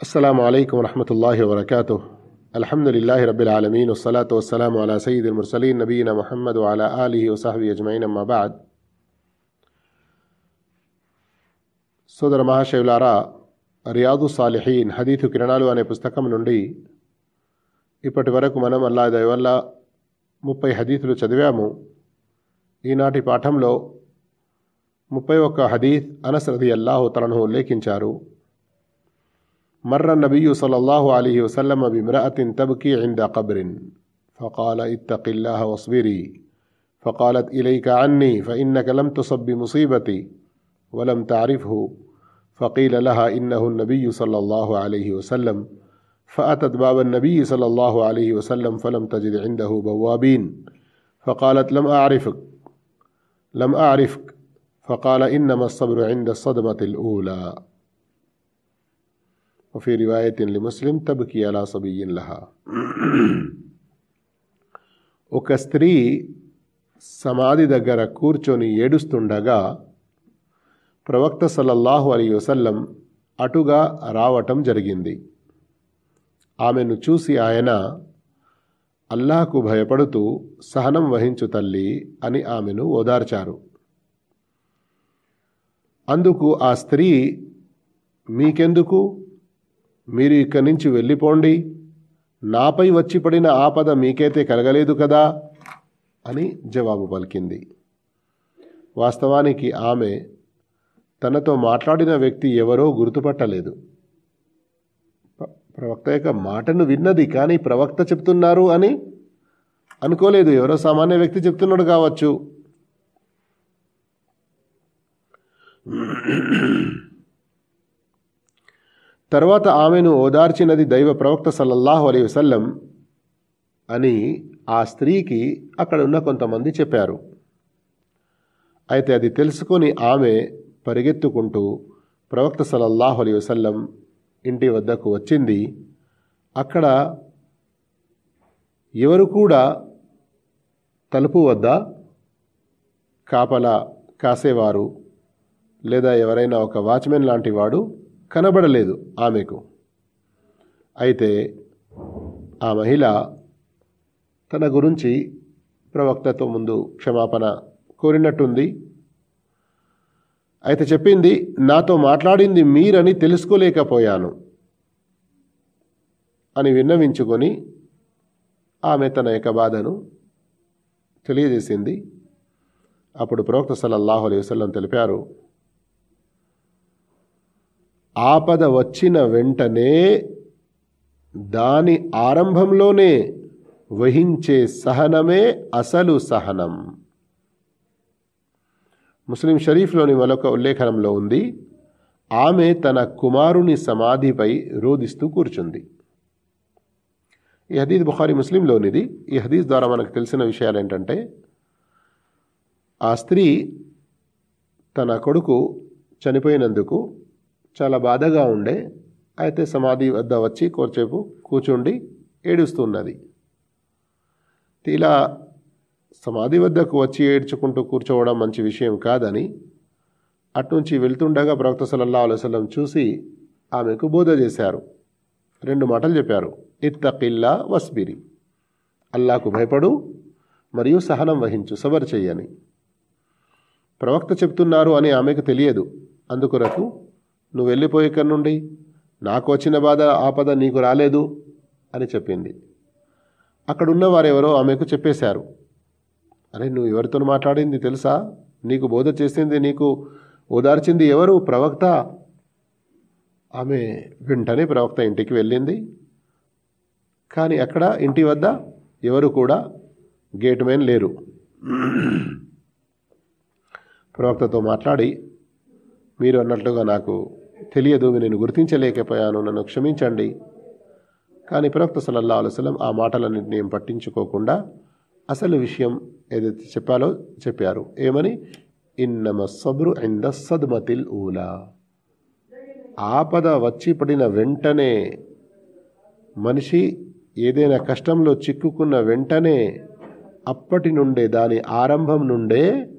السلام عليكم ورحمة الله وبركاته الحمد لله رب العالمين والصلاة والسلام على سيد المرسلين نبينا محمد وعلى آله وصحبه أجمعين أما بعد సోదర మహాశివులారా రియాదు సాలిహీన్ హదీతు కిరణాలు అనే పుస్తకం నుండి ఇప్పటి వరకు మనం అల్లా దయవల్ల ముప్పై హదీతులు చదివాము ఈనాటి పాఠంలో ముప్పై ఒక్క హదీత్ అనస్ రది అల్లాహు తలను ఉల్లేఖించారు مر النبي صلى الله عليه وسلم بامرأة تبكي عند قبر فقال اتق الله واصبري. فقالت إليك عني فإنك لم تصب بمصيبتي ولم تعرفه. فقيل لها إنه النبي صلى الله عليه وسلم. فأتت باب النبي صلى الله عليه وسلم فلم تجد عنده بوابين. فقالت لم أعرفك لم أعرفك. فقال إنما الصبر عند الصدمة الأولى. वफ़ी रिवायत मुस्लिम तब की अला सबीन ఒక స్త్రీ సమాధి దగ్గర కూర్చొని ఏడుస్తుండగా ప్రవక్త సల్లల్లాహు అలీ వసల్లం అటుగా రావటం జరిగింది. ఆమెను చూసి ఆయన అల్లాహకు భయపడుతూ సహనం వహించు తల్లి అని ఆమెను ఓదార్చారు. అందుకు ఆ స్త్రీ మీకెందుకు? మీరు ఇక్కడి నుంచి వెళ్ళిపోండి. నాపై వచ్చి పడిన ఆపద మీకైతే కలగలేదు కదా? అని జవాబు పలికింది. వాస్తవానికి ఆమె తనతో మాట్లాడిన వ్యక్తి ఎవరో గుర్తుపట్టలేదు. ప్రవక్త యొక్క మాటను విన్నది కానీ ప్రవక్త చెప్తున్నారు అని అనుకోలేదు. ఎవరో సామాన్య వ్యక్తి చెప్తున్నాడు కావచ్చు. తర్వాత ఆమెను ఓదార్చినది దైవ ప్రవక్త సల్లల్లాహు అలీ వసల్లం అని ఆ స్త్రీకి అక్కడ ఉన్న కొంతమంది చెప్పారు. అయితే అది తెలుసుకొని ఆమె పరిగెత్తుకుంటూ ప్రవక్త సలల్లాహు అలీ వసల్లం ఇంటి వద్దకు వచ్చింది. అక్కడ ఎవరు కూడా తలుపు వద్ద కాపలా కాసేవారు లేదా ఎవరైనా ఒక వాచ్మెన్ లాంటి వాడు కనబడలేదు ఆమెకు. అయితే ఆ మహిళ తన గురించి ప్రవక్తతో ముందు క్షమాపణ కోరినట్టుంది. అయితే చెప్పింది నాతో మాట్లాడింది మీరని తెలుసుకోలేకపోయాను అని విన్నవించుకొని ఆమె తన యొక్క బాధను తెలియజేసింది. అప్పుడు ప్రవక్త సల్లల్లాహు అలైవసం తెలిపారు ఆపద వచ్చిన వెంటనే దాని ఆరంభంలోనే వహించే సహనమే అసలు సహనం. ముస్లిం షరీఫ్లోని మరొక ఉల్లేఖనంలో ఉంది ఆమె తన కుమారుని సమాధిపై రోధిస్తూ కూర్చుంది. ఈ హదీద్ బుఖారి ముస్లింలోనిది. ఈ హదీజ్ ద్వారా మనకు తెలిసిన విషయాలు ఏంటంటే ఆ స్త్రీ తన కొడుకు చనిపోయినందుకు చాలా బాధగా ఉండే. అయితే సమాధి వద్ద వచ్చి కోర్చేపు కూర్చుండి ఏడుస్తున్నది. ఇలా సమాధి వద్దకు వచ్చి ఏడ్చుకుంటూ కూర్చోవడం మంచి విషయం కాదని అట్నుంచి వెళ్తుండగా ప్రవక్త సల్లల్లా అలైవలం చూసి ఆమెకు బోధ చేశారు. రెండు మాటలు చెప్పారు. ఇత్తకిల్లా వస్బిరి. అల్లాకు భయపడు మరియు సహనం వహించు సబర్ చెయ్యని ప్రవక్త చెప్తున్నారు అని ఆమెకు తెలియదు. అందుకొరకు నువ్వు వెళ్ళిపోయి ఇక్కడి నుండి. నాకు వచ్చిన బాధ ఆపద నీకు రాలేదు అని చెప్పింది. అక్కడున్న వారెవరో ఆమెకు చెప్పేశారు. అరే నువ్వు ఎవరితో మాట్లాడింది తెలుసా? నీకు బోధ చేసింది నీకు ఓదార్చింది ఎవరు? ప్రవక్త. ఆమె వెంటనే ప్రవక్త ఇంటికి వెళ్ళింది. కానీ అక్కడ ఇంటి వద్ద ఎవరు కూడా గేట్ మెన్ లేరు. ప్రవక్తతో మాట్లాడి మీరు అన్నట్లుగా నాకు తెలియదు నేను గుర్తించలేకపోయాను నన్ను క్షమించండి. కానీ ప్రవక్త సల్లల్లా అలైవలం ఆ మాటలన్నింటినీ ఏం పట్టించుకోకుండా అసలు విషయం ఏదైతే చెప్పాలో చెప్పారు. ఏమని? ఇన్నమ సబ్రు ఇంద సద్మతిల్ ఊలా. ఆపద వచ్చి పడిన వెంటనే మనిషి ఏదైనా కష్టంలో చిక్కుకున్న వెంటనే అప్పటి నుండే దాని ఆరంభం నుండే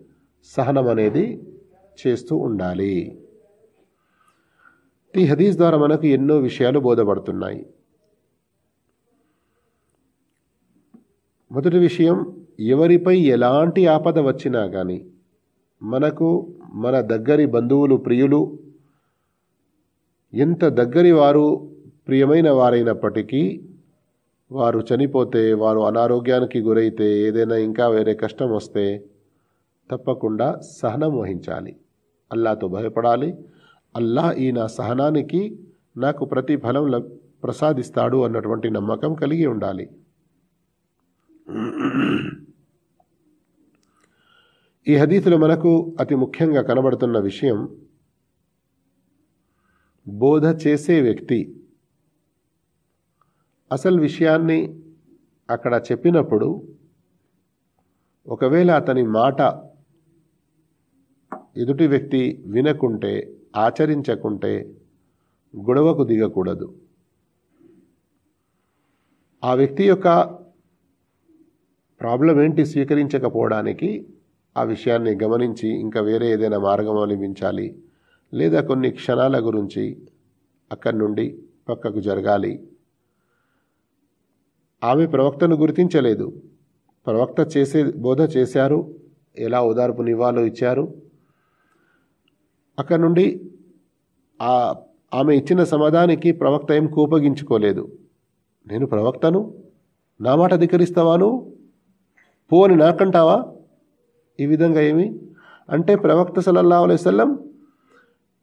సహనం అనేది చేస్తూ ఉండాలి. ఈ హదీస్ ద్వారా మనకు ఎన్నో విషయాలు బోధపడుతున్నాయి. మొదటి విషయం ఎవరిపై ఎలాంటి ఆపద వచ్చినా కానీ మనకు మన దగ్గరి బంధువులు ప్రియులు ఎంత దగ్గరి వారు ప్రియమైన వారైనప్పటికీ వారు చనిపోతే వారు అనారోగ్యానికి గురైతే ఏదైనా ఇంకా వేరే కష్టం వస్తే తప్పకుండా సహనం వహించాలి. అల్లాతో భయపడాలి. అల్లాహ్ ఈ నా సహనానికి నాకు ప్రతిఫలం ల ప్రసాదిస్తాడు అన్నటువంటి నమ్మకం కలిగి ఉండాలి. ఈ హదీతులో మనకు అతి ముఖ్యంగా కనబడుతున్న విషయం బోధ చేసే వ్యక్తి అసలు విషయాన్ని అక్కడ చెప్పినప్పుడు ఒకవేళ అతని మాట ఎదుటి వ్యక్తి వినకుంటే ఆచరించకుంటే గొడవకు దిగకూడదు. ఆ వ్యక్తి యొక్క ప్రాబ్లం ఏంటి స్వీకరించకపోవడానికి ఆ విషయాన్ని గమనించి ఇంకా వేరే ఏదైనా మార్గం అనిపించాలి లేదా కొన్ని క్షణాల గురించి అక్కడి నుండి పక్కకు జరగాలి. ఆమె ప్రవక్తను గుర్తించలేదు. ప్రవక్త చేసే బోధ చేశారు. ఎలా ఓదార్పునివ్వాలో ఇచ్చారు. అక్కడి నుండి ఆ ఆమె ఇచ్చిన సమాధానికి ప్రవక్త ఏం కోపగించుకోలేదు. నేను ప్రవక్తను? నా మాట అధికరిస్తావాను పో అని నాకంటావా? ఈ విధంగా ఏమి? అంటే ప్రవక్త సలల్లా అలైవల్లం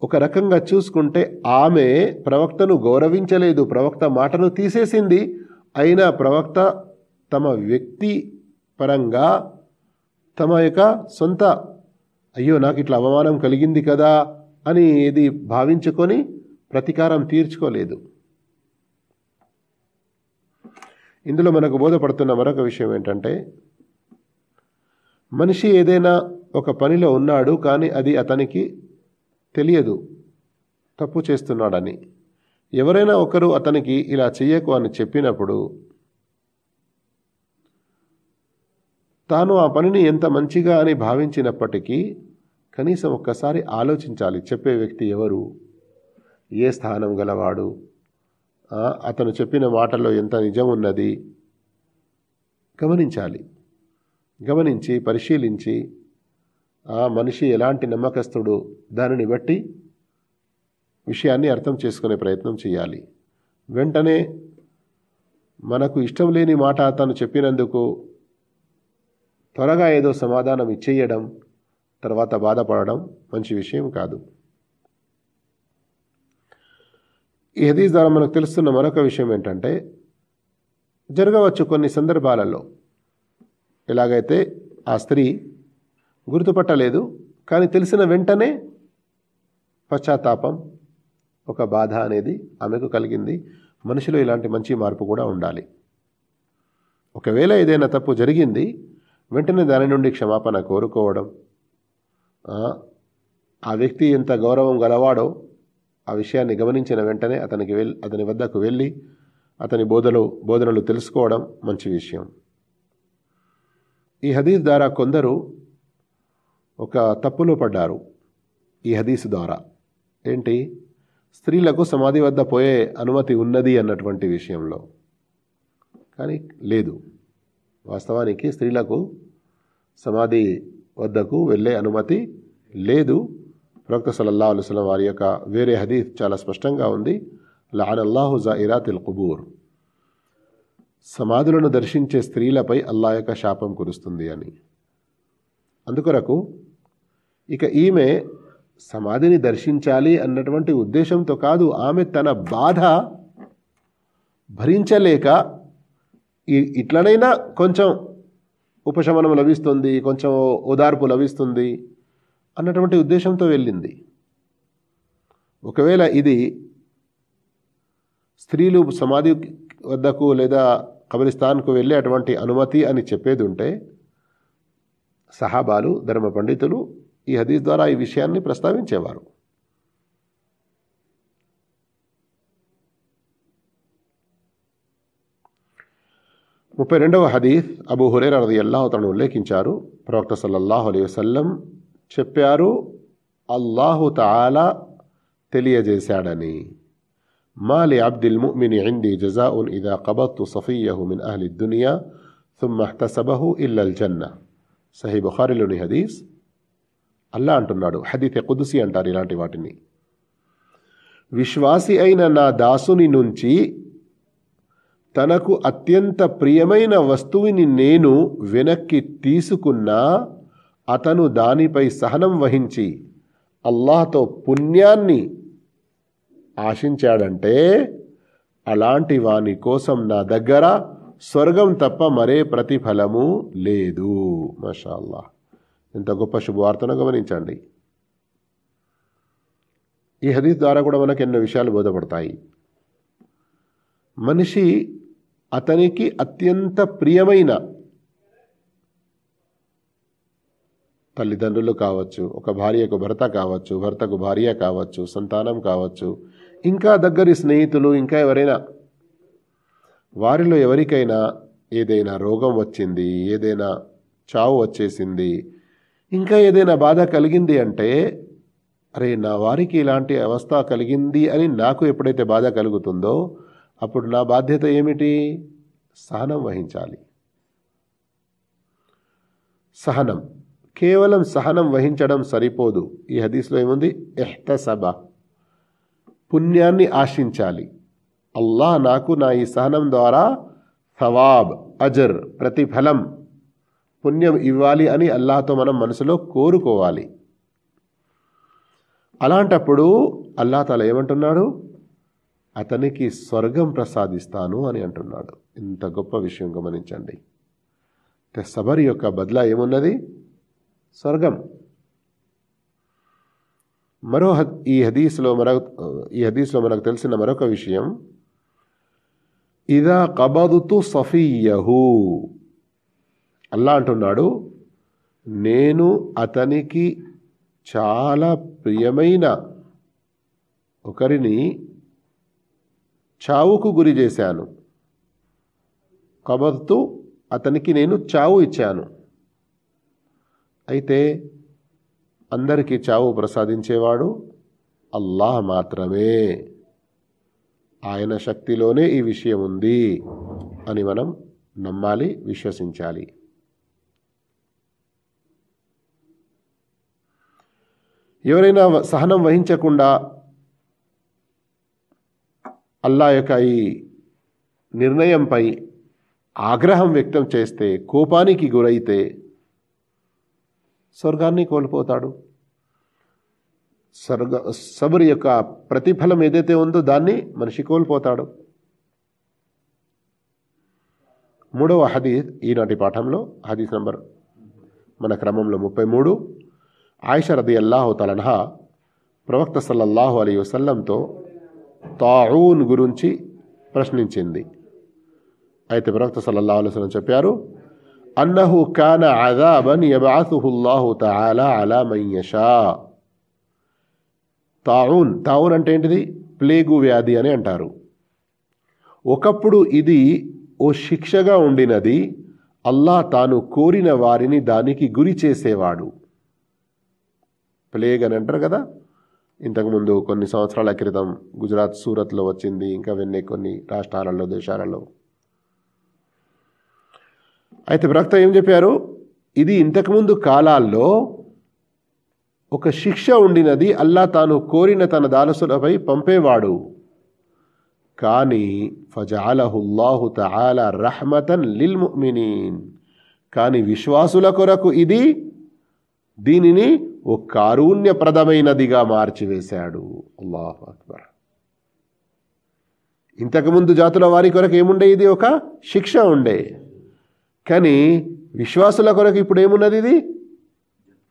ఒక రకంగా చూసుకుంటే ఆమె ప్రవక్తను గౌరవించలేదు. ప్రవక్త మాటను తీసేసింది. అయినా ప్రవక్త తమ వ్యక్తి పరంగా తమ యొక్క సొంత అయ్యో నాకు ఇట్లా అవమానం కలిగింది కదా అని ఇది భావించుకొని ప్రతీకారం తీర్చుకోలేదు. ఇందులో మనకు బోధపడుతున్న మరొక విషయం ఏంటంటే మనిషి ఏదైనా ఒక పనిలో ఉన్నాడు కానీ అది అతనికి తెలియదు తప్పు చేస్తున్నాడని. ఎవరైనా ఒకరు అతనికి ఇలా చెయ్యకు అని చెప్పినప్పుడు తాను ఆ పనిని ఎంత మంచిగా అని భావించినప్పటికీ కనీసం ఒక్కసారి ఆలోచించాలి. చెప్పే వ్యక్తి ఎవరు? ఏ స్థానం గలవాడు? అతను చెప్పిన మాటల్లో ఎంత నిజం ఉన్నది గమనించాలి. గమనించి పరిశీలించి ఆ మనిషి ఎలాంటి నమ్మకస్తుడు? దానిని బట్టి విషయాన్ని అర్థం చేసుకునే ప్రయత్నం చేయాలి. వెంటనే మనకు ఇష్టం లేని మాట అతను చెప్పినందుకు త్వరగా ఏదో సమాధానం ఇచ్చేయడం తర్వాత బాధపడడం మంచి విషయం కాదు. ఈ హదీస్ ద్వారా మనకు తెలుస్తున్న మరొక విషయం ఏంటంటే జరగవచ్చు కొన్ని సందర్భాలలో. ఎలాగైతే ఆ స్త్రీ గుర్తుపట్టలేదు కానీ తెలిసిన వెంటనే పశ్చాత్తాపం ఒక బాధ అనేది ఆమెకు కలిగింది. మనిషిలో ఇలాంటి మంచి మార్పు కూడా ఉండాలి. ఒకవేళ ఏదైనా తప్పు జరిగింది వెంటనే దాని నుండి క్షమాపణ కోరుకోవడం. ఆ వ్యక్తి ఎంత గౌరవం గలవాడో ఆ విషయాన్ని గమనించిన వెంటనే అతనికి వెల్ అతని వద్దకు వెళ్ళి అతని బోధలు బోధనలు తెలుసుకోవడం మంచి విషయం. ఈ హదీస్ ద్వారా కొందరు ఒక తప్పులో పడ్డారు. ఈ హదీస్ ద్వారా. ఏంటి? స్త్రీలకు సమాధి వద్ద పోయే అనుమతి ఉన్నది అన్నటువంటి విషయంలో. కానీ లేదు. వాస్తవానికి స్త్రీలకు సమాధి వద్దకు వెళ్ళే అనుమతి లేదు. ప్రవక్త సల్లల్లా అలుస్లం వారి యొక్క వేరే హదీఫ్ చాలా స్పష్టంగా ఉంది. లాన్ అల్లాహు కుబూర్. సమాధులను దర్శించే స్త్రీలపై అల్లా యొక్క శాపం కురుస్తుంది అని. అందుకొరకు ఇక ఈమె సమాధిని దర్శించాలి అన్నటువంటి ఉద్దేశంతో కాదు ఆమె తన బాధ భరించలేక ఇట్లనైనా కొంచెం ఉపశమనం లభిస్తుంది కొంచెం ఓదార్పు లభిస్తుంది అన్నటువంటి ఉద్దేశంతో వెళ్ళింది. ఒకవేళ ఇది స్త్రీలు సమాధి వద్దకు లేదా కబరిస్తాన్కు వెళ్ళే అటువంటి అనుమతి అని చెప్పేది ఉంటే సహాబాలు ధర్మ పండితులు ఈ హదీస్ ద్వారా ఈ విషయాన్ని ప్రస్తావించేవారు. ముప్పై రెండవ హదీఫ్ అబూ హురేర్ రది అల్లాహ్ తను ఉల్లేఖించారు. ప్రవక్త సల్లల్లాహు అలీ వసల్లం చెప్పారు అల్లాహు తాలా తెలియజేశాడని. మాలి అబ్దిల్ ముమిని ఇండి జజా ఉన్ ఇదా కబత్తు సఫీయహు మిన్ అహ్లి దునియా సుమ్మహ్తసబహు ఇల్లల్ జన్న సహీ బుఖారిలోని హదీస్ అల్లా అంటున్నాడు హదీఫ్ కుదుసి అంటారు ఇలాంటి వాటిని. విశ్వాసి అయిన నా దాసుని నుంచి తనకు అత్యంత ప్రియమైన వస్తువుని నేను వెనక్కి తీసుకున్నా అతను దానిపై సహనం వహించి అల్లాహతో పుణ్యాన్ని ఆశించాడంటే అలాంటి వాని కోసం నా దగ్గర స్వర్గం తప్ప మరే ప్రతిఫలము లేదు. మషాల్లా ఇంత గొప్ప శుభవార్తను గమనించండి. ఈ హదీస్ ద్వారా కూడా మనకు ఎన్నో విషయాలు బోధపడతాయి. మనిషి అతనికి అత్యంత ప్రియమైన తల్లిదండ్రులు కావచ్చు ఒక భార్యకు భర్త కావచ్చు భర్తకు భార్య కావచ్చు సంతానం కావచ్చు ఇంకా దగ్గరి స్నేహితులు ఇంకా ఎవరైనా వారిలో ఎవరికైనా ఏదైనా రోగం వచ్చింది ఏదైనా చావు వచ్చేసింది ఇంకా ఏదైనా బాధ కలిగింది అంటే అరే నా వారికి ఇలాంటి అవస్థ కలిగింది అని నాకు ఎప్పుడైతే బాధ కలుగుతుందో అప్పుడు నా బాధ్యత ఏమిటి? సహనం వహించాలి. సహనం. కేవలం సహనం వహించడం సరిపోదు. ఈ హదీస్లో ఏముంది? ఎహ్తసబ. పుణ్యాన్ని ఆశించాలి. అల్లాహ్ నాకు నా ఈ సహనం ద్వారా సవాబ్ అజర్ ప్రతిఫలం పుణ్యం ఇవ్వాలి అని అల్లాహతో మనం మనసులో కోరుకోవాలి. అలాంటప్పుడు అల్లా తల ఏమంటున్నాడు? అతనికి స్వర్గం ప్రసాదిస్తాను అని అంటున్నాడు. ఇంత గొప్ప విషయం గమనించండి. అంటే సబరి యొక్క బదులా ఏమున్నది? స్వర్గం. మరో ఈ హదీస్లో మరో ఈ హదీస్లో మనకు తెలిసిన మరొక విషయం. ఇదా కబదుతు సఫీయహు. అల్లా అంటున్నాడు నేను అతనికి చాలా ప్రియమైన ఒకరిని చావుకు గురి చేశాను. కబర్తు అతనికి నేను చావు ఇచ్చాను. అయితే అందరికీ చావు ప్రసాదించేవాడు అల్లాహ్ మాత్రమే. ఆయన శక్తిలోనే ఈ విషయం ఉంది అని మనం నమ్మాలి విశ్వసించాలి. ఎవరైనా సహనం వహించకుండా అల్లా యొక్క ఈ నిర్ణయంపై ఆగ్రహం వ్యక్తం చేస్తే కోపానికి గురైతే స్వర్గాన్ని కోల్పోతాడు. స్వర్గ సబర్ యొక్క ప్రతిఫలం ఏదైతే ఉందో దాన్ని మనిషి కోల్పోతాడు. మూడవ హదీస్ ఈనాటి పాఠంలో హదీస్ నంబర్ మన క్రమంలో ముప్పై మూడు. ఆయిష రది అల్లాహు తలన్హా ప్రవక్త సల్లల్లాహు అలీ వసల్లంతో తాఊన్ గురించి ప్రశ్నించింది. అయితే ప్రవక్త సల్లల్లాహు అలైహి చెప్పారు అన్నహు కాన అదాబన్ యబాసుహుల్లాహు తఆలా అలా మయ్యషా తావున్ తావున్ అంటే ఏంటిది? ప్లేగు వ్యాధి అని అంటారు. ఒకప్పుడు ఇది ఓ శిక్షగా ఉండినది అల్లా తాను కోరిన వారిని దానికి గురి చేసేవాడు. ప్లేగ్ అని అంటారు కదా ఇంతకుముందు కొన్ని సంవత్సరాల క్రితం గుజరాత్ సూరత్లో వచ్చింది ఇంకా వెన్నే కొన్ని రాష్ట్రాలలో దేశాలలో. అయితే ప్రవక్త ఏం చెప్పారు? ఇది ఇంతకుముందు కాలాల్లో ఒక శిక్ష ఉండినది అల్లా తాను కోరిన తన దానసులపై పంపేవాడు. కానీ ఫజాలహుల్లాహు తఆలా రహమతన్ లిల్ ముమినీన్ కానీ విశ్వాసుల కొరకు ఇది దీనిని ఓ కారుణ్యప్రదమైనదిగా మార్చివేశాడు. అల్లాహు అక్బర్. ఇంతకుముందు జాతుల వారి కొరకు ఏముండే ఇది? ఒక శిక్ష ఉండే. కానీ విశ్వాసుల కొరకు ఇప్పుడు ఏమున్నది ఇది?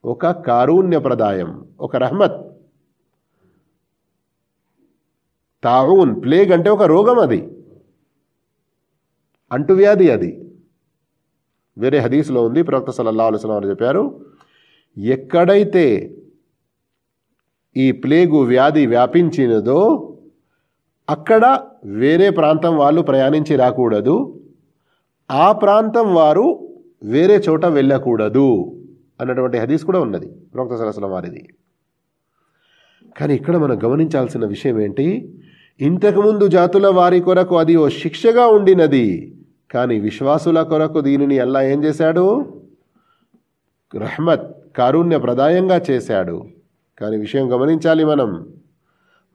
ఒక కారుణ్యప్రదాయం ఒక రహమత్. తాగున్ ప్లేగ్ అంటే ఒక రోగం అది. అంటువ్యాధి అది. వేరే హదీస్లో ఉంది ప్రవక్త సల్లల్లా అలుస్లాం వారు చెప్పారు ఎక్కడైతే ఈ ప్లేగు వ్యాధి వ్యాపించినదో అక్కడ వేరే ప్రాంతం వాళ్ళు ప్రయాణించి రాకూడదు. ఆ ప్రాంతం వారు వేరే చోట వెళ్ళకూడదు అన్నటువంటి హదీస్ కూడా ఉన్నది ప్రవక్త సలసలం వారిది. కానీ ఇక్కడ మనం గమనించాల్సిన విషయం ఏంటి? ఇంతకుముందు జాతుల వారి కొరకు అది ఓ శిక్షగా ఉండినది కానీ విశ్వాసుల కొరకు దీనిని అల్లా ఏం చేశాడు? రహ్మత్ కారుణ్య ప్రదాయంగా చేశాడు. కానీ విషయం గమనించాలి మనం.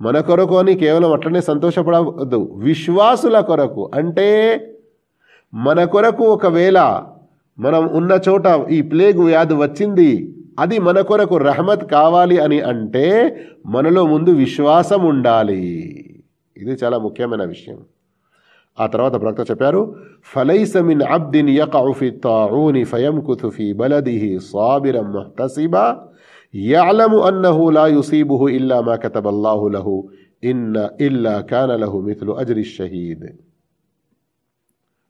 మన కొరకు అని కేవలం అట్లనే సంతోషపడవద్దు. విశ్వాసుల కొరకు అంటే మన కొరకు ఒకవేళ మనం ఉన్న చోట ఈ ప్లేగ్ వ్యాధి వచ్చింది అది మన కొరకు రహమత్ కావాలి అని అంటే మనలో ముందు విశ్వాసం ఉండాలి. ఇది చాలా ముఖ్యమైన విషయం. ఆ తర్వాత ప్రవక్త చెప్పారు ఫలైసమిన్ అబ్దిన్ యకఫి తాఊని ఫయంకుతు ఫి బలదిహి సాబిరం ముహ్తసిబా యఅలము అన్నహు లా యుసీబుహు ఇల్లా మా కతబల్లాహు లహు ఇన్న ఇల్లా కాన లహు అజరి షహీద్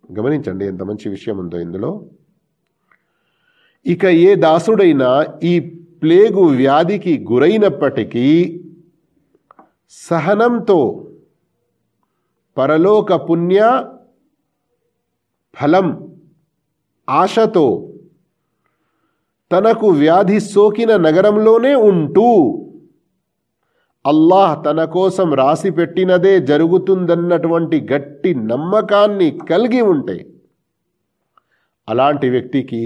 గమనించండి ఎంత మంచి విషయం ఉందో ఇందులో ఇక ఏ దాసుడైనా ఈ ప్లేగు వ్యాధికి గురైనప్పటికీ సహనంతో పరలోక పుణ్య ఫలం ఆశతో తనకు వ్యాధి సోకిన నగరంలోనే ఉంటూ అల్లాహ్ తన కోసం రాసి పెట్టినదే జరుగుతుందన్నటువంటి గట్టి నమ్మకాన్ని కలిగి ఉంటే అలాంటి వ్యక్తికి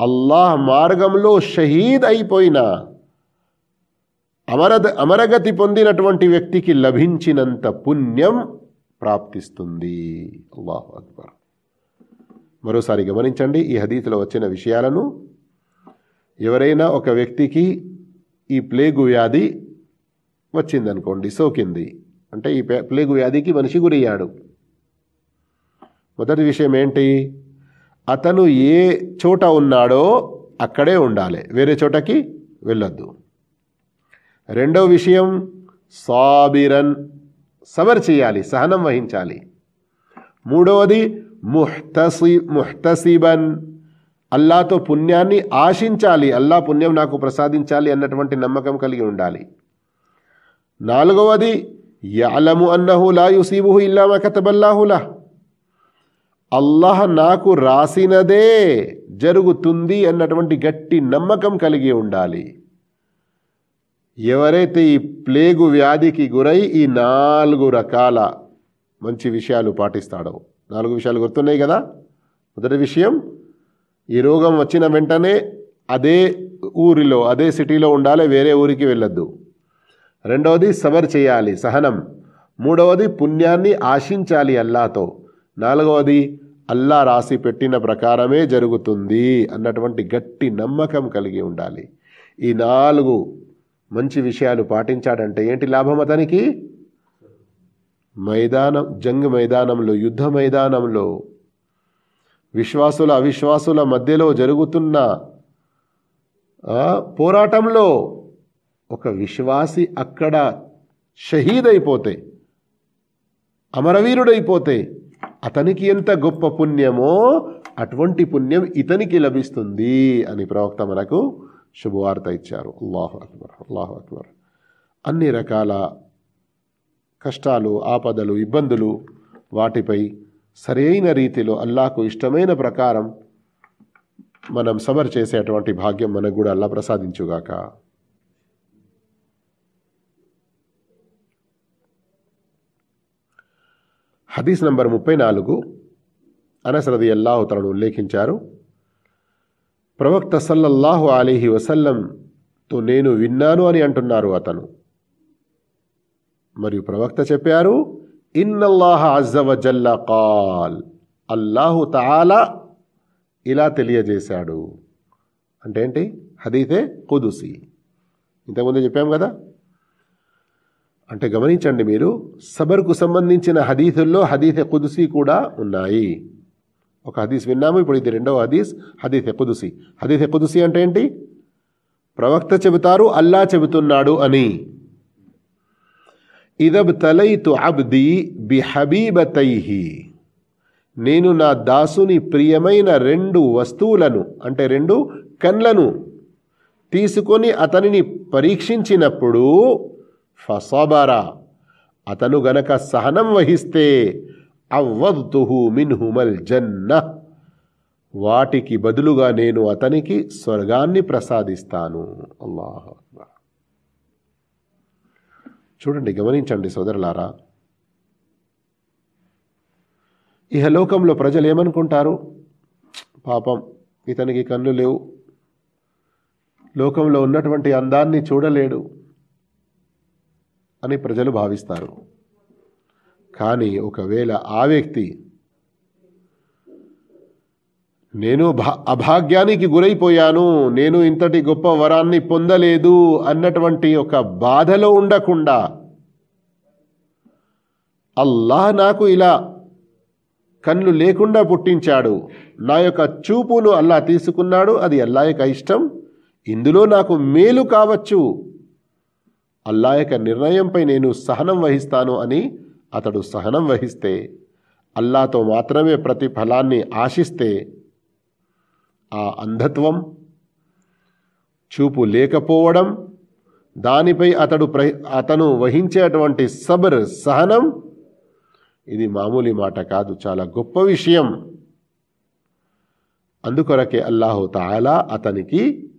అల్లాహ్ మార్గంలో షహీద్ అయిపోయిన అమరద అమరగతి పొందినటువంటి వ్యక్తికి లభించినంత పుణ్యం ప్రాప్తిస్తుంది. అల్లాహు అక్బర్. మరోసారి గమనించండి ఈ హదీతులో వచ్చిన విషయాలను ఎవరైనా ఒక వ్యక్తికి ఈ ప్లేగు వ్యాధి వచ్చిందనుకోండి సోకింది. అంటే ఈ ప్లేగు వ్యాధికి మనిషి గురయ్యాడు. మొదటి విషయం ఏంటి? అతను ఏ చోట ఉన్నాడో అక్కడే ఉండాలి వేరే చోటకి వెళ్ళొద్దు. రెండో విషయం సాబిరన్ సబర్ చేయాలి సహనం వహించాలి. మూడవది ముహ్తసి ముహ్తసిబన్. అల్లాతో పుణ్యాన్ని ఆశించాలి అల్లా పుణ్యం నాకు ప్రసాదించాలి అన్నటువంటి నమ్మకం కలిగి ఉండాలి. నాలుగవది యాలము అన్నహు లా యుసీబుహు ఇల్లా కతబల్లాహులా అల్లాహ్ నాకు రాసినదే జరుగుతుంది అన్నటువంటి గట్టి నమ్మకం కలిగి ఉండాలి. ఎవరైతే ఈ ప్లేగు వ్యాధికి గురై ఈ నాలుగు రకాల మంచి విషయాలు పాటిస్తాడో నాలుగు విషయాలు గుర్తున్నాయి కదా? మొదటి విషయం ఈ రోగం వచ్చిన వెంటనే అదే ఊరిలో అదే సిటీలో ఉండాలి వేరే ఊరికి వెళ్ళొద్దు. రెండవది సబర్ చేయాలి సహనం. మూడవది పుణ్యాన్ని ఆశించాలి అల్లాతో. నాలుగవది అల్లా రాసి పెట్టిన ప్రకారమే జరుగుతుంది అన్నటువంటి గట్టి నమ్మకం కలిగి ఉండాలి. ఈ నాలుగు మంచి విషయాలు పాటించాడంటే ఏంటి లాభం అతనికి? మైదానం జంగ్ మైదానంలో యుద్ధ మైదానంలో. విశ్వాసుల అవిశ్వాసుల మధ్యలో జరుగుతున్న పోరాటంలో ఒక విశ్వాసి అక్కడ షహీద్ అయిపోతే అమరవీరుడైపోతే అతనికి ఎంత గొప్ప పుణ్యమో అటువంటి పుణ్యం ఇతనికి లభిస్తుంది అని ప్రవక్త మనకు శుభవార్త ఇచ్చారు. అల్లాహు అక్బర్ అల్లాహు అక్బర్. అన్ని రకాల కష్టాలు ఆపదలు ఇబ్బందులు వాటిపై సరైన రీతిలో అల్లాహకు ఇష్టమైన ప్రకారం మనం సబర్ చేసేటువంటి భాగ్యం మనకు కూడా అల్లా ప్రసాదించుగాక. హదీస్ నంబర్ ముప్పై నాలుగు. అనసరది అల్లాహు తనను ఉల్లేఖించారు. ప్రవక్త సల్లల్లాహు అలీహి వసల్లంతో నేను విన్నాను అని అంటున్నారు అతను. మరియు ప్రవక్త చెప్పారు ఇన్నల్లాహ అజ్జవజల్ల కాల్. అల్లాహు తాలా ఇలా తెలియజేశాడు. అంటే ఏంటి? హదీతే కుదుసి ఇంతకుముందే చెప్పాం కదా? అంటే గమనించండి మీరు సబర్కు సంబంధించిన హదీసుల్లో హదీతే కుదుసి కూడా ఉన్నాయి. ఒక హదీస్ విన్నాము ఇప్పుడు ఇది రెండవ హదీస్ హదీస్ కుదుసి హదీస్ ఎప్పుదుసి అంటే ఏంటి? ప్రవక్త చెబుతారు అల్లా చెబుతున్నాడు అని. ఇదబ్ తలైతు అబ్ది బిహబీబతైహి. నేను నా దాసుని ప్రియమైన రెండు వస్తువులను అంటే రెండు కన్లను తీసుకొని అతనిని పరీక్షించినప్పుడు ఫసబరా అతను గనక సహనం వహిస్తే అవ్వద్తుహు మిన్హుమల్ జన్న. వాటికి బదులుగా నేను అతనికి స్వర్గాన్ని ప్రసాదిస్తాను. అల్లాహ్ చూడండి గమనించండి సోదరులారా. ఇహలోకంలో ప్రజలు ఏమనుకుంటారు? పాపం ఇతనికి కన్ను లేవు. లోకంలో ఉన్నటువంటి అందాన్ని చూడలేడు అని ప్రజలు భావిస్తారు. కానీ ఒకవేళ ఆ వ్యక్తి నేను భా అభాగ్యానికి గురైపోయాను నేను ఇంతటి గొప్ప వరాన్ని పొందలేదు అన్నటువంటి ఒక బాధలో ఉండకుండా అల్లాహ్ నాకు ఇలా కళ్ళు లేకుండా పుట్టించాడు. నా యొక్క చూపును అల్లా తీసుకున్నాడు. అది అల్లా యొక్క ఇష్టం. ఇందులో నాకు మేలు కావచ్చు. అల్లా యొక్క నిర్ణయంపై నేను సహనం వహిస్తాను అని అతడు సహనం వహిస్తే అల్లాతో మాత్రమే ప్రతి ఫలాన్ని ఆశిస్తే ఆ అంధత్వం చూపు లేకపోవడం దానిపై అతడు ప్ర అతను వహించేటువంటి సబర్ సహనం ఇది మామూలు మాట కాదు చాలా గొప్ప విషయం. అందుకొరకే అల్లాహు తాలా అతనికి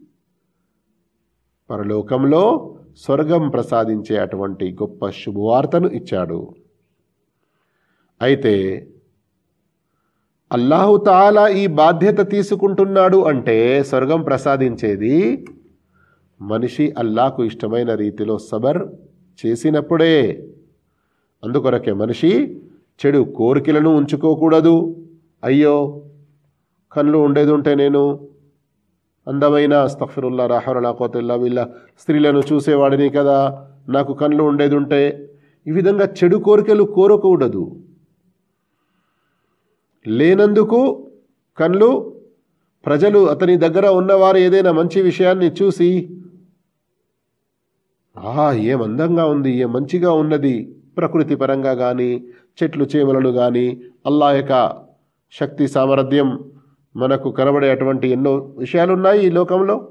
పరలోకంలో స్వర్గం ప్రసాదించే అటువంటి గొప్ప శుభవార్తను ఇచ్చాడు. అయితే అల్లాహుతాలా ఈ బాధ్యత తీసుకుంటున్నాడు అంటే స్వర్గం ప్రసాదించేది మనిషి అల్లాకు ఇష్టమైన రీతిలో సబర్ చేసినప్పుడే. అందుకొరకే మనిషి చెడు కోరికలను ఉంచుకోకూడదు. అయ్యో కళ్ళు ఉండేది ఉంటే నేను అందమైన అస్తఫరుల్లా రాహరుల్లా కోతల్లా వీళ్ళ స్త్రీలను చూసేవాడిని కదా నాకు కళ్ళు ఉండేది ఉంటే ఈ విధంగా చెడు కోరికలు కోరకూడదు. లేనందుకు కళ్ళు ప్రజలు అతని దగ్గర ఉన్నవారు ఏదైనా మంచి విషయాన్ని చూసి ఆహా ఏం అందంగా ఉంది ఏం మంచిగా ఉన్నది. ప్రకృతి పరంగా కానీ చెట్లు చేమలను కానీ అల్లా యొక్క శక్తి సామర్థ్యం మనకు కనబడే అటువంటి ఎన్నో విషయాలు ఉన్నాయి ఈ లోకంలో.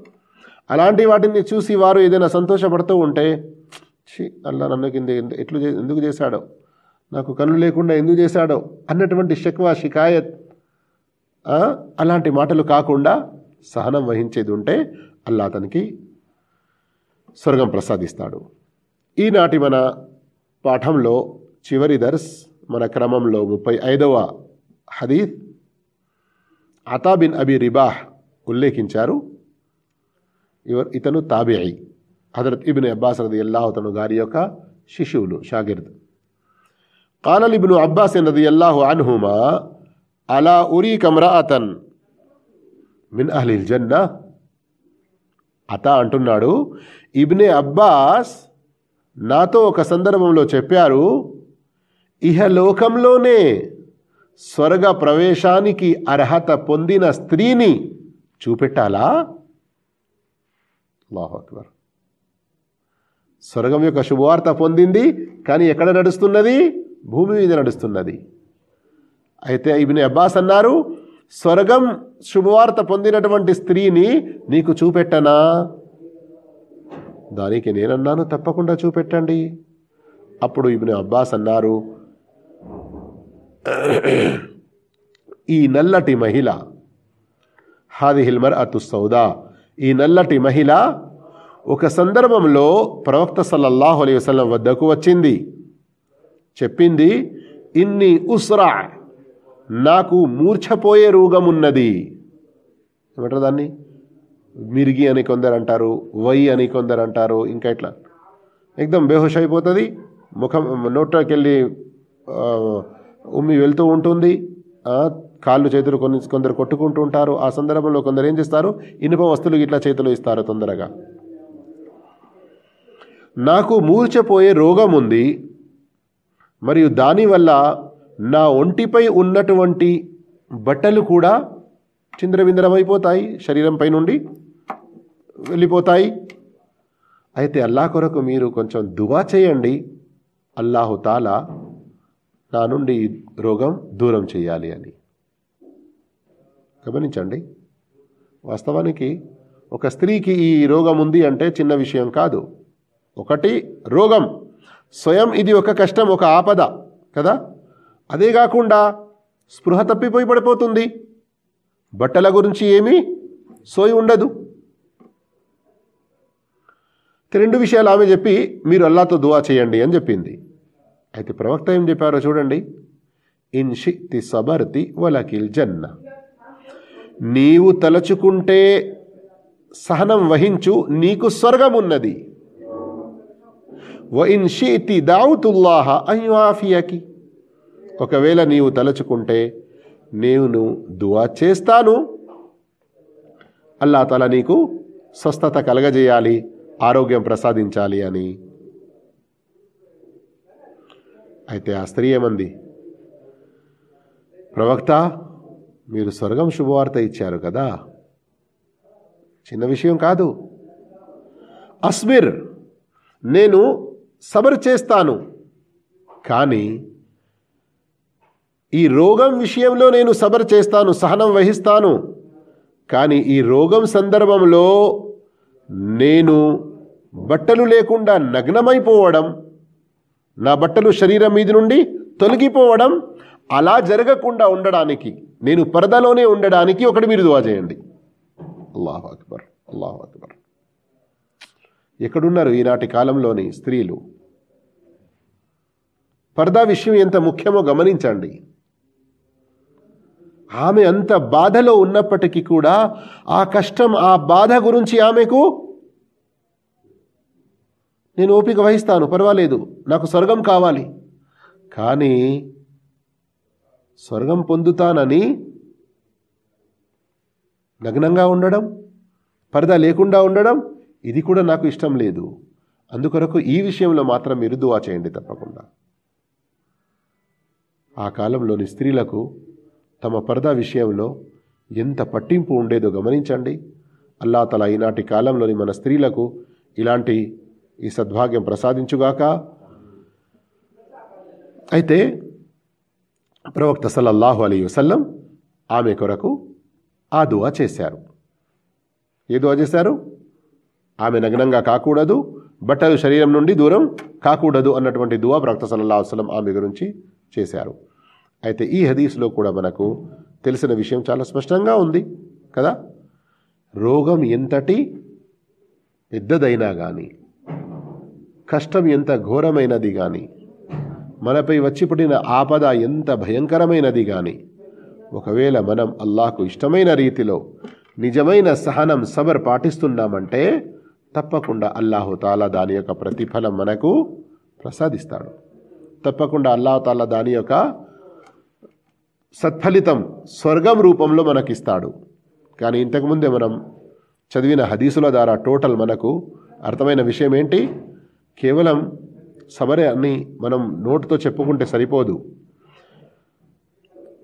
అలాంటి వాటిని చూసి వారు ఏదైనా సంతోషపడుతూ ఉంటే అల్లా నన్ను కింద ఎట్లు చే- ఎందుకు చేశాడో. నాకు కళ్ళు లేకుండా ఎందుకు చేశాడో అన్నటువంటి షక్వా షికాయత్ అలాంటి మాటలు కాకుండా సహనం వహించేది ఉంటే అల్లా అతనికి స్వర్గం ప్రసాదిస్తాడు. ఈనాటి మన పాఠంలో చివరి దర్స్ మన క్రమంలో ముప్పై ఐదవ హదీఫ్ అతాబిన్ అబి రిబాహ్ ఉల్లేఖించారు. ఇవర్ ఇతను తాబిఐ హజరత్ ఇబిన్ అబ్బాస్ రది అల్లాహతను గారి యొక్క శిశువులు షాగిర్ద్. قال ابن عباس رضي الله عنهما అలా ఉరీ కమ్రాఅతన్ మిన్ అహ్లిల్ జన్నా అత అంటున్నాడు ఇబ్నే అబ్బాస్ నాతో ఒక సందర్భంలో చెప్పారు ఇహలోకంలోనే స్వర్గ ప్రవేశానికి అర్హత పొందిన స్త్రీని చూపెట్టాలా అల్లాహు అక్బర్ స్వర్గం యొక్క శుభవార్త పొందింది కానీ ఎక్కడ నడుస్తున్నది భూమి మీద నడుస్తున్నది. అయితే ఇబిని అబ్బాస్ అన్నారు స్వర్గం శుభవార్త పొందినటువంటి స్త్రీని నీకు చూపెట్టనా? దానికి నేనన్నాను తప్పకుండా చూపెట్టండి. అప్పుడు ఇబిని అబ్బాస్ అన్నారు ఈ నల్లటి మహిళ హాది హిల్మర్ అతు సౌదా ఈ నల్లటి మహిళ ఒక సందర్భంలో ప్రవక్త సల్లల్లాహు అలైవసం వద్దకు వచ్చింది. చెప్పింది ఇన్ని ఉస్రా నాకు మూర్ఛపోయే రోగం ఉన్నది ఏమంటారు దాన్ని? మిరిగి అని కొందరు అంటారు వై అని కొందరు అంటారు ఇంకా ఇట్లా ఎక్దం బేహోష్ అయిపోతుంది ముఖం నోట్లోకి వెళ్ళి ఉమ్మి వెళ్తూ ఉంటుంది కాళ్ళు చేతులు కొన్ని కొందరు కొట్టుకుంటూ ఉంటారు. ఆ సందర్భంలో కొందరు ఏం చేస్తారు? ఇనుప వస్తువులు ఇట్లా చేతులు ఇస్తారు తొందరగా. నాకు మూర్చపోయే రోగం ఉంది మరియు దానివల్ల నా ఒంటిపై ఉన్నటువంటి బట్టలు కూడా చింద్రవింద్రమైపోతాయి శరీరంపై నుండి వెళ్ళిపోతాయి. అయితే అల్లా కొరకు మీరు కొంచెం దువా చేయండి. అల్లాహుతాలా నా నుండి రోగం దూరం చేయాలి అని. గమనించండి వాస్తవానికి ఒక స్త్రీకి ఈ రోగం ఉంది అంటే చిన్న విషయం కాదు. ఒకటి రోగం. స్వయం ఇది ఒక కష్టం ఒక ఆపద కదా? అదే కాకుండా స్పృహ తప్పిపోయి పడిపోతుంది. బట్టల గురించి ఏమీ సోయి ఉండదు. రెండు విషయాలు ఆమె చెప్పి మీరు అల్లాతో దువా చేయండి అని చెప్పింది. అయితే ప్రవక్త ఏం చెప్పారో చూడండి. ఇన్ షిక్తి సబర్తి వలకిల్ జన్న. నీవు తలచుకుంటే సహనం వహించు నీకు స్వర్గం ఉన్నది వ ఇన్ షితి దావుతుల్లాహ అయ్యాఫియాకి ఒకవేళ నీవు తలచుకుంటే నేను దువా చేస్తాను. అల్లా తల నీకు స్వస్థత కలగజేయాలి ఆరోగ్యం ప్రసాదించాలి అని. అయితే ఆ స్త్రీ ఏమంది? ప్రవక్త మీరు స్వర్గం శుభవార్త ఇచ్చారు కదా. చిన్న విషయం కాదు. అస్మిర్ నేను సబర్ చేస్తాను. కానీ ఈ రోగం విషయంలో నేను సబర్ చేస్తాను సహనం వహిస్తాను. కానీ ఈ రోగం సందర్భంలో నేను బట్టలు లేకుండా నగ్నమైపోవడం నా బట్టలు శరీరం మీద నుండి తొలగిపోవడం అలా జరగకుండా ఉండడానికి నేను పరదలోనే ఉండడానికి ఒకటి మీరు దువా చేయండి. అల్లాహు అక్బర్ అల్లాహు అక్బర్. ఎక్కడున్నారు ఈనాటి కాలంలోని స్త్రీలు? పర్దా విషయం ఎంత ముఖ్యమో గమనించండి. ఆమె అంత బాధలో ఉన్నప్పటికీ కూడా ఆ కష్టం ఆ బాధ గురించి ఆమెకు నేను ఓపిక వహిస్తాను పర్వాలేదు నాకు స్వర్గం కావాలి. కానీ స్వర్గం పొందుతానని నగ్నంగా ఉండడం పరదా లేకుండా ఉండడం ఇది కూడా నాకు ఇష్టం లేదు. అందుకొరకు ఈ విషయంలో మాత్రం మీరు దువా చేయండి తప్పకుండా. ఆ కాలంలోని స్త్రీలకు తమ పరదా విషయంలో ఎంత పట్టింపు ఉండేదో గమనించండి. అల్లా తల ఈనాటి కాలంలోని మన స్త్రీలకు ఇలాంటి ఈ సద్భాగ్యం ప్రసాదించుగాక. అయితే ప్రవక్త సల్లల్లాహు అలీ వసల్లం ఆమె కొరకు ఆ దువా చేశారు. ఏ దువా చేశారు? ఆమె నగ్నంగా కాకూడదు బట్టలు శరీరం నుండి దూరం కాకూడదు అన్నటువంటి దువా ప్రవక్త సల్లల్లా వసలం ఆమె గురించి చేశారు. అయితే ఈ హదీస్లో కూడా మనకు తెలిసిన విషయం చాలా స్పష్టంగా ఉంది కదా? రోగం ఎంతటి పెద్దదైనా కానీ కష్టం ఎంత ఘోరమైనది కానీ మనపై వచ్చి పడిన ఆపద ఎంత భయంకరమైనది కానీ ఒకవేళ మనం అల్లాహకు ఇష్టమైన రీతిలో నిజమైన సహనం సబర్ పాటిస్తున్నామంటే తప్పకుండా అల్లాహు తాలా దాని యొక్క ప్రతిఫలం మనకు ప్రసాదిస్తాడు. తప్పకుండా అల్లాహు తాలా దాని యొక్క సత్ఫలితం స్వర్గం రూపంలో మనకిస్తాడు. కానీ ఇంతకుముందే మనం చదివిన హదీసుల ద్వారా టోటల్ మనకు అర్థమైన విషయం ఏంటి? కేవలం సబరే అన్ని మనం నోటుతో చెప్పుకుంటే సరిపోదు.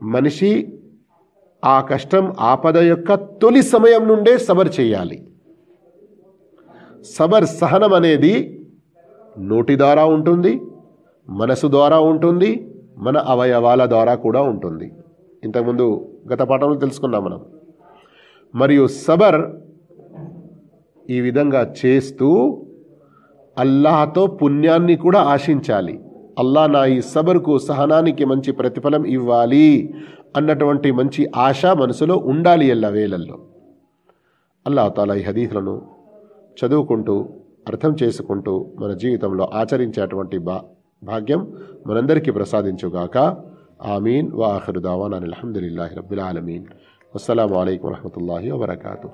మనిషి ఆ కష్టం ఆపద యొక్క తొలి సమయం నుండే సబర్ చేయాలి. సబర్ సహనం అనేది నోటి ద్వారా ఉంటుంది మనసు ద్వారా ఉంటుంది మన అవయవాల ద్వారా కూడా ఉంటుంది. ఇంతకుముందు గత పాఠంలో తెలుసుకున్నాం మనం. మరియు సబర్ ఈ విధంగా చేస్తూ అల్లాహతో పుణ్యాన్ని కూడా ఆశించాలి. అల్లా నా ఈ సబర్కు సహనానికి మంచి ప్రతిఫలం ఇవ్వాలి అన్నటువంటి మంచి ఆశ మనసులో ఉండాలి ఎల్ల వేళల్లో అల్లా తాలా ఈ హదీఫ్లను చదువుకుంటూ అర్థం చేసుకుంటూ మన జీవితంలో ఆచరించేటువంటి బా భాగ్యం మనందరికీ ప్రసాదించుగాక. ఆమీన్. వా ఆఖరు దావాన్ అల్హమ్దుల్లాహి ఆలమీన్. అస్సలం అయికం వరహతుల్లా వరకాతూ